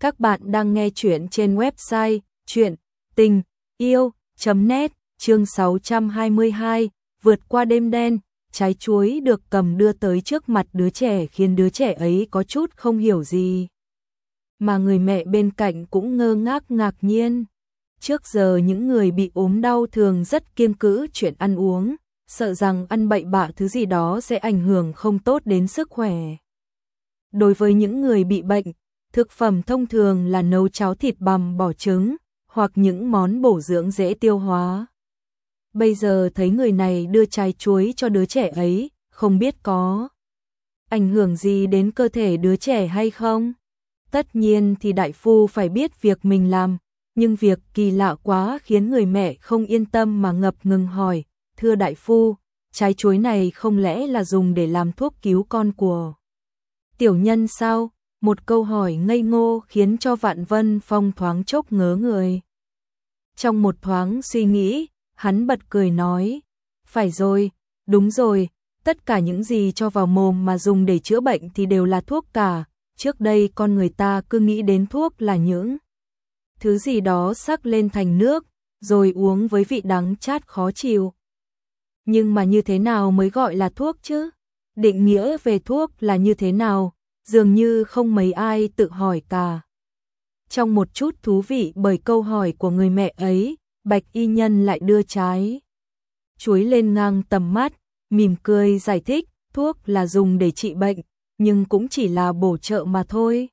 Các bạn đang nghe chuyện trên website chuyện tình yêu.net chương 622 vượt qua đêm đen, trái chuối được cầm đưa tới trước mặt đứa trẻ khiến đứa trẻ ấy có chút không hiểu gì. Mà người mẹ bên cạnh cũng ngơ ngác ngạc nhiên. Trước giờ những người bị ốm đau thường rất kiêng cữ chuyện ăn uống, sợ rằng ăn bậy bạ thứ gì đó sẽ ảnh hưởng không tốt đến sức khỏe. Đối với những người bị bệnh, thực phẩm thông thường là nấu cháo thịt bằm bỏ trứng, hoặc những món bổ dưỡng dễ tiêu hóa. Bây giờ thấy người này đưa trái chuối cho đứa trẻ ấy, không biết có ảnh hưởng gì đến cơ thể đứa trẻ hay không? Tất nhiên thì đại phu phải biết việc mình làm, nhưng việc kỳ lạ quá khiến người mẹ không yên tâm mà ngập ngừng hỏi, thưa đại phu, trái chuối này không lẽ là dùng để làm thuốc cứu con của tiểu nhân sao? Một câu hỏi ngây ngô khiến cho Vạn Vân Phong thoáng chốc ngớ người. Trong một thoáng suy nghĩ, hắn bật cười nói, phải rồi, đúng rồi, tất cả những gì cho vào mồm mà dùng để chữa bệnh thì đều là thuốc cả, trước đây con người ta cứ nghĩ đến thuốc là những thứ gì đó sắc lên thành nước, rồi uống với vị đắng chát khó chịu. Nhưng mà như thế nào mới gọi là thuốc chứ? Định nghĩa về thuốc là như thế nào? Dường như không mấy ai tự hỏi cả. Trong một chút thú vị bởi câu hỏi của người mẹ ấy, Bạch Y Nhân lại đưa trái. Chuối lên ngang tầm mắt, mỉm cười giải thích, thuốc là dùng để trị bệnh, nhưng cũng chỉ là bổ trợ mà thôi.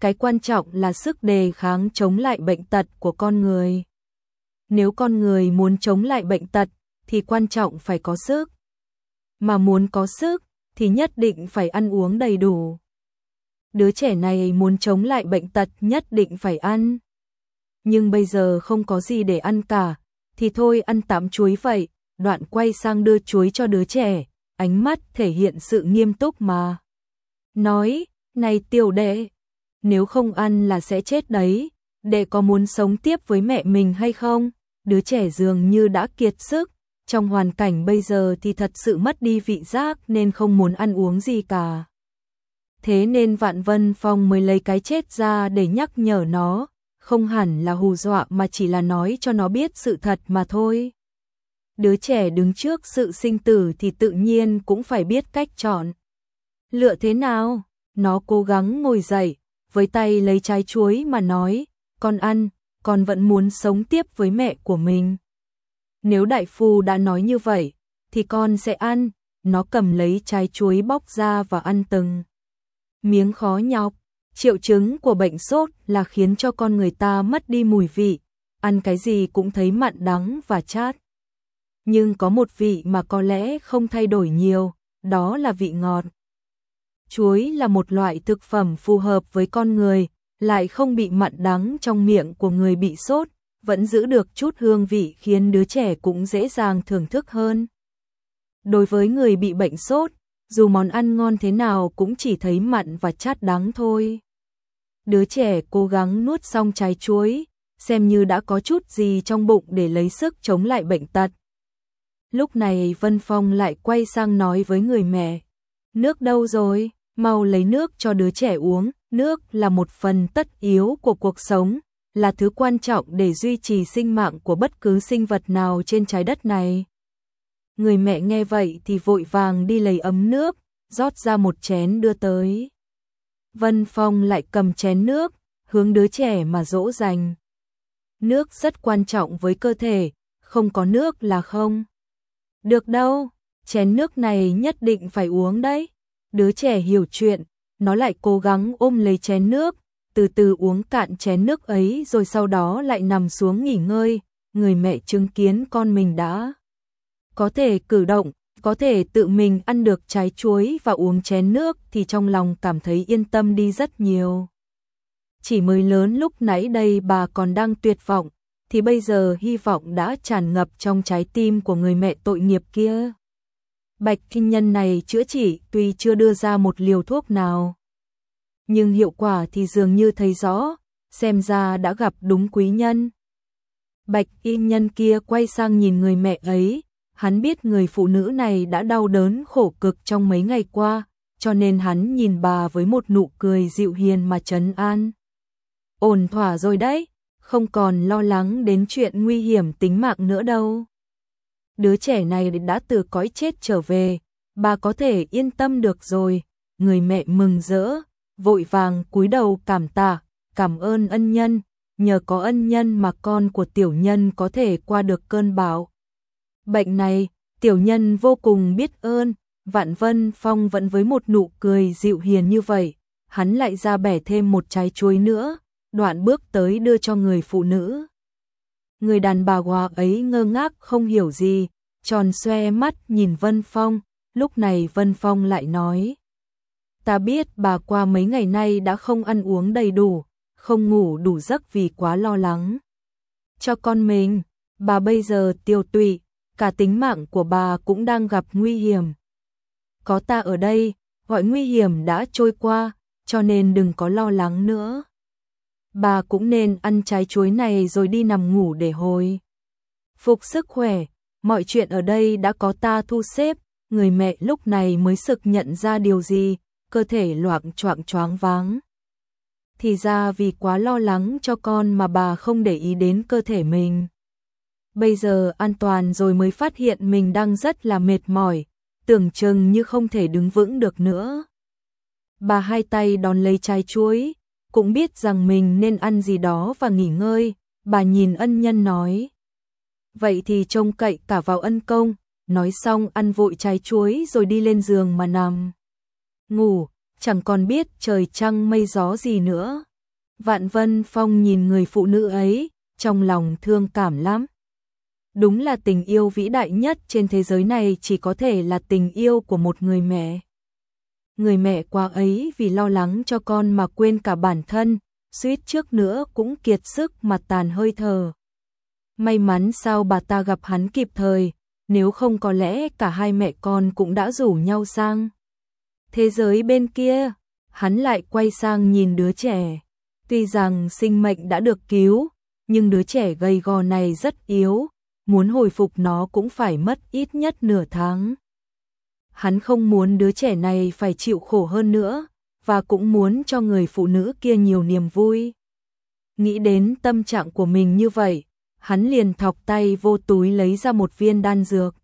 Cái quan trọng là sức đề kháng chống lại bệnh tật của con người. Nếu con người muốn chống lại bệnh tật, thì quan trọng phải có sức. Mà muốn có sức, thì nhất định phải ăn uống đầy đủ. Đứa trẻ này muốn chống lại bệnh tật nhất định phải ăn. Nhưng bây giờ không có gì để ăn cả, thì thôi ăn tạm chuối vậy, đoạn quay sang đưa chuối cho đứa trẻ, ánh mắt thể hiện sự nghiêm túc mà. Nói, này tiểu đệ, nếu không ăn là sẽ chết đấy, đệ có muốn sống tiếp với mẹ mình hay không? Đứa trẻ dường như đã kiệt sức, trong hoàn cảnh bây giờ thì thật sự mất đi vị giác nên không muốn ăn uống gì cả. Thế nên Vạn Vân Phong mới lấy cái chết ra để nhắc nhở nó, không hẳn là hù dọa mà chỉ là nói cho nó biết sự thật mà thôi. Đứa trẻ đứng trước sự sinh tử thì tự nhiên cũng phải biết cách chọn. Lựa thế nào? Nó cố gắng ngồi dậy, với tay lấy trái chuối mà nói, con ăn, con vẫn muốn sống tiếp với mẹ của mình. Nếu đại phu đã nói như vậy, thì con sẽ ăn, nó cầm lấy trái chuối bóc ra và ăn từng. Miếng khó nhọc, triệu chứng của bệnh sốt là khiến cho con người ta mất đi mùi vị, ăn cái gì cũng thấy mặn đắng và chát. Nhưng có một vị mà có lẽ không thay đổi nhiều, đó là vị ngọt. Chuối là một loại thực phẩm phù hợp với con người, lại không bị mặn đắng trong miệng của người bị sốt, vẫn giữ được chút hương vị khiến đứa trẻ cũng dễ dàng thưởng thức hơn. Đối với người bị bệnh sốt, dù món ăn ngon thế nào cũng chỉ thấy mặn và chát đắng thôi. Đứa trẻ cố gắng nuốt xong trái chuối, xem như đã có chút gì trong bụng để lấy sức chống lại bệnh tật. Lúc này Vân Phong lại quay sang nói với người mẹ, nước đâu rồi, mau lấy nước cho đứa trẻ uống, nước là một phần tất yếu của cuộc sống, là thứ quan trọng để duy trì sinh mạng của bất cứ sinh vật nào trên trái đất này. Người mẹ nghe vậy thì vội vàng đi lấy ấm nước, rót ra một chén đưa tới. Vân Phong lại cầm chén nước, hướng đứa trẻ mà dỗ dành. Nước rất quan trọng với cơ thể, không có nước là không. Được đâu, chén nước này nhất định phải uống đấy. Đứa trẻ hiểu chuyện, nó lại cố gắng ôm lấy chén nước, từ từ uống cạn chén nước ấy rồi sau đó lại nằm xuống nghỉ ngơi, người mẹ chứng kiến con mình đã có thể cử động, có thể tự mình ăn được trái chuối và uống chén nước thì trong lòng cảm thấy yên tâm đi rất nhiều. Chỉ mới lớn lúc nãy đây bà còn đang tuyệt vọng, thì bây giờ hy vọng đã tràn ngập trong trái tim của người mẹ tội nghiệp kia. Bạch kinh nhân này chữa trị tuy chưa đưa ra một liều thuốc nào nhưng hiệu quả thì dường như thấy rõ, xem ra đã gặp đúng quý nhân. Bạch y nhân kia quay sang nhìn người mẹ ấy, hắn biết người phụ nữ này đã đau đớn khổ cực trong mấy ngày qua, cho nên hắn nhìn bà với một nụ cười dịu hiền mà trấn an. ổn thỏa rồi đấy, không còn lo lắng đến chuyện nguy hiểm tính mạng nữa đâu. Đứa trẻ này đã từ cõi chết trở về, bà có thể yên tâm được rồi, người mẹ mừng rỡ, vội vàng cúi đầu cảm tạ, cảm ơn ân nhân, nhờ có ân nhân mà con của tiểu nhân có thể qua được cơn bão. Bệnh này, tiểu nhân vô cùng biết ơn, Vạn Vân Phong vẫn với một nụ cười dịu hiền như vậy, hắn lại ra bẻ thêm một trái chuối nữa, đoạn bước tới đưa cho người phụ nữ. Người đàn bà hòa ấy ngơ ngác không hiểu gì, tròn xoe mắt nhìn Vân Phong, lúc này Vân Phong lại nói. Ta biết bà qua mấy ngày nay đã không ăn uống đầy đủ, không ngủ đủ giấc vì quá lo lắng. Cho con mình, bà bây giờ tiêu tụy, cả tính mạng của bà cũng đang gặp nguy hiểm. Có ta ở đây, gọi nguy hiểm đã trôi qua, cho nên đừng có lo lắng nữa. Bà cũng nên ăn trái chuối này rồi đi nằm ngủ để hồi. Phục sức khỏe, mọi chuyện ở đây đã có ta thu xếp, người mẹ lúc này mới sực nhận ra điều gì, cơ thể loạn choạng choáng váng. Thì ra vì quá lo lắng cho con mà bà không để ý đến cơ thể mình. Bây giờ an toàn rồi mới phát hiện mình đang rất là mệt mỏi, tưởng chừng như không thể đứng vững được nữa. Bà hai tay đón lấy trái chuối, cũng biết rằng mình nên ăn gì đó và nghỉ ngơi, bà nhìn ân nhân nói. Vậy thì trông cậy cả vào ân công, nói xong ăn vội trái chuối rồi đi lên giường mà nằm. Ngủ, chẳng còn biết trời trăng mây gió gì nữa. Vạn Vân Phong nhìn người phụ nữ ấy, trong lòng thương cảm lắm. Đúng là tình yêu vĩ đại nhất trên thế giới này chỉ có thể là tình yêu của một người mẹ. Người mẹ qua ấy vì lo lắng cho con mà quên cả bản thân, suýt trước nữa cũng kiệt sức mà tàn hơi thở. May mắn sao bà ta gặp hắn kịp thời, nếu không có lẽ cả hai mẹ con cũng đã rủ nhau sang. Thế giới bên kia, hắn lại quay sang nhìn đứa trẻ. Tuy rằng sinh mệnh đã được cứu, nhưng đứa trẻ gầy gò này rất yếu, muốn hồi phục nó cũng phải mất ít nhất nửa tháng. Hắn không muốn đứa trẻ này phải chịu khổ hơn nữa, và cũng muốn cho người phụ nữ kia nhiều niềm vui. Nghĩ đến tâm trạng của mình như vậy, hắn liền thọc tay vô túi lấy ra một viên đan dược.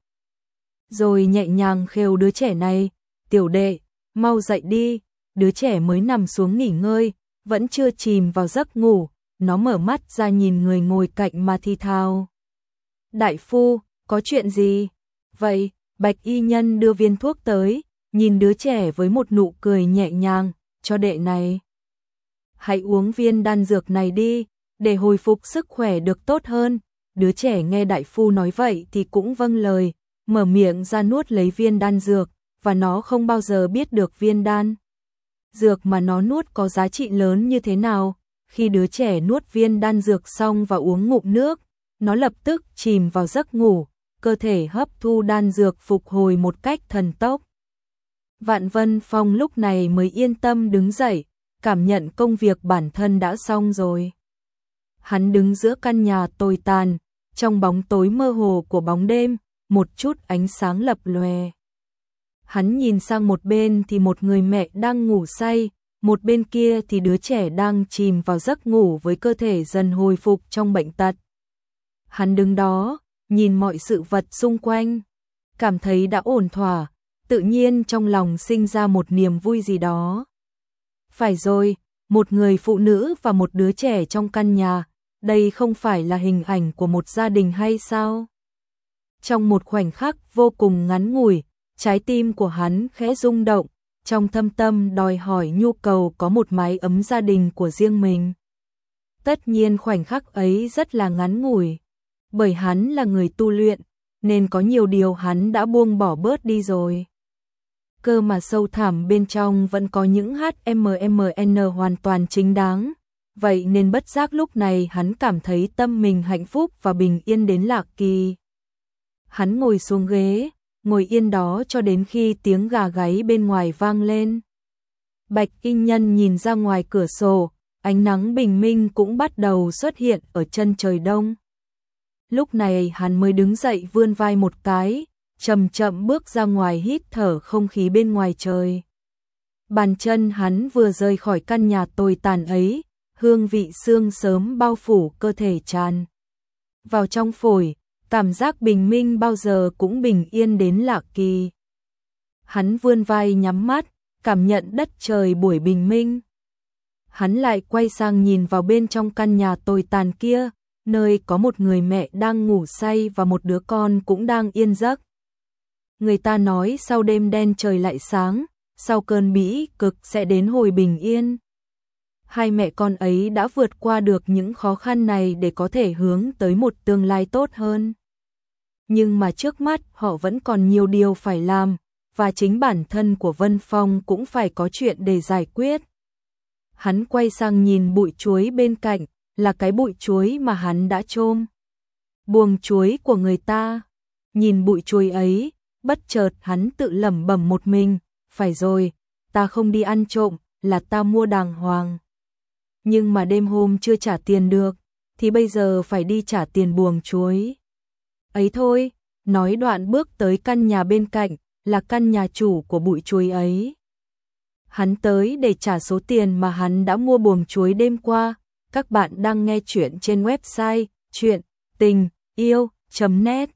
Rồi nhẹ nhàng khêu đứa trẻ này, tiểu đệ, mau dậy đi, đứa trẻ mới nằm xuống nghỉ ngơi, vẫn chưa chìm vào giấc ngủ, nó mở mắt ra nhìn người ngồi cạnh mà thi thao. Đại phu, có chuyện gì? Vậy, bạch y nhân đưa viên thuốc tới, nhìn đứa trẻ với một nụ cười nhẹ nhàng, cho đệ này. Hãy uống viên đan dược này đi, để hồi phục sức khỏe được tốt hơn. Đứa trẻ nghe đại phu nói vậy thì cũng vâng lời, mở miệng ra nuốt lấy viên đan dược, và nó không bao giờ biết được viên đan. Dược mà nó nuốt có giá trị lớn như thế nào, khi đứa trẻ nuốt viên đan dược xong và uống ngụm nước, nó lập tức chìm vào giấc ngủ, cơ thể hấp thu đan dược phục hồi một cách thần tốc. Vạn Vân Phong lúc này mới yên tâm đứng dậy, cảm nhận công việc bản thân đã xong rồi. Hắn đứng giữa căn nhà tồi tàn, trong bóng tối mơ hồ của bóng đêm, một chút ánh sáng lập lòe. Hắn nhìn sang một bên thì một người mẹ đang ngủ say, một bên kia thì đứa trẻ đang chìm vào giấc ngủ với cơ thể dần hồi phục trong bệnh tật. Hắn đứng đó, nhìn mọi sự vật xung quanh, cảm thấy đã ổn thỏa, tự nhiên trong lòng sinh ra một niềm vui gì đó. Phải rồi, một người phụ nữ và một đứa trẻ trong căn nhà, đây không phải là hình ảnh của một gia đình hay sao? Trong một khoảnh khắc vô cùng ngắn ngủi, trái tim của hắn khẽ rung động, trong thâm tâm đòi hỏi nhu cầu có một mái ấm gia đình của riêng mình. Tất nhiên khoảnh khắc ấy rất là ngắn ngủi, bởi hắn là người tu luyện, nên có nhiều điều hắn đã buông bỏ bớt đi rồi. Cơ mà sâu thẳm bên trong vẫn có những HMMN hoàn toàn chính đáng, vậy nên bất giác lúc này hắn cảm thấy tâm mình hạnh phúc và bình yên đến lạc kỳ. Hắn ngồi xuống ghế, ngồi yên đó cho đến khi tiếng gà gáy bên ngoài vang lên. Bạch Kinh Nhân nhìn ra ngoài cửa sổ, ánh nắng bình minh cũng bắt đầu xuất hiện ở chân trời đông. Lúc này hắn mới đứng dậy vươn vai một cái, chậm chậm bước ra ngoài hít thở không khí bên ngoài trời. Bàn chân hắn vừa rời khỏi căn nhà tồi tàn ấy, hương vị xương sớm bao phủ cơ thể tràn. Vào trong phổi, cảm giác bình minh bao giờ cũng bình yên đến lạ kỳ. Hắn vươn vai nhắm mắt, cảm nhận đất trời buổi bình minh. Hắn lại quay sang nhìn vào bên trong căn nhà tồi tàn kia, nơi có một người mẹ đang ngủ say và một đứa con cũng đang yên giấc. Người ta nói sau đêm đen trời lại sáng, sau cơn bĩ cực sẽ đến hồi bình yên. Hai mẹ con ấy đã vượt qua được những khó khăn này để có thể hướng tới một tương lai tốt hơn. Nhưng mà trước mắt họ vẫn còn nhiều điều phải làm, và chính bản thân của Vân Phong cũng phải có chuyện để giải quyết. Hắn quay sang nhìn bụi chuối bên cạnh, là cái bụi chuối mà hắn đã trôm. Buồng chuối của người ta. Nhìn bụi chuối ấy, bất chợt hắn tự lẩm bẩm một mình, phải rồi, ta không đi ăn trộm, là ta mua đàng hoàng. Nhưng mà đêm hôm chưa trả tiền được, thì bây giờ phải đi trả tiền buồng chuối. Ấy thôi, nói đoạn bước tới căn nhà bên cạnh, là căn nhà chủ của bụi chuối ấy. Hắn tới để trả số tiền mà hắn đã mua buồng chuối đêm qua. Các bạn đang nghe chuyện trên website chuyện tình yêu.net